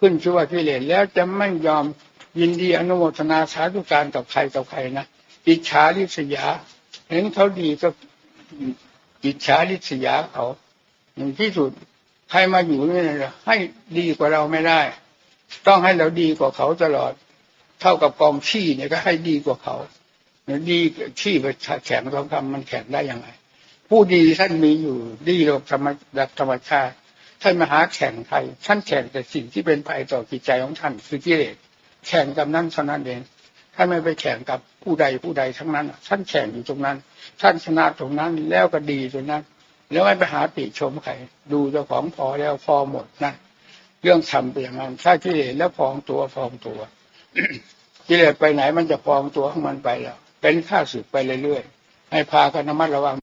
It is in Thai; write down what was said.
ขึ้นชื่อว่ากิเลสแล้วจะไม่ยอมยินดีอนุโมทนาสาธุการกับใครกับใครนะอิจฉาริษยา เห็นเขาดีก็อิจฉาริษยาเขาอย่างที่สุดใครมาอยู่นี่ให้ดีกว่าเราไม่ได้ ต้องให้เราดีกว่าเขาตลอด เท่ากับกองขี้เนี่ยก็ให้ดีกว่าเขาดีขี้ไปแข่งทองคำมันแข่งได้ยังไง ผู้ดีท่านมีอยู่ดีโลกธรรมดับธรรมชาติ ท่านมาหาแข่งใครท่านแข่งแต่สิ่งที่เป็นภัยต่อจิตใจของท่านคือกิเลสแข่งกับนั้นเท่านั้นเองท่านไม่ไปแข่งกับผู้ใดผู้ใดทั้งนั้น ท่านแข่งอยู่ตรงนั้น ท่านชนะตรงนั้นแล้วก็ดีตรงนั้น แล้วไม่ไปหาติชมใครดูเจ้าของพอแล้วพอหมดนะเรื่องทำไปอย่างนั้นถ้ากิเลสแล้วฟองตัวฟองตัวกิเลสไปไหนมันจะฟองตัวของมันไปแล้วเป็นข้าศึกไปเรื่อยๆให้พากันระมัดระวัง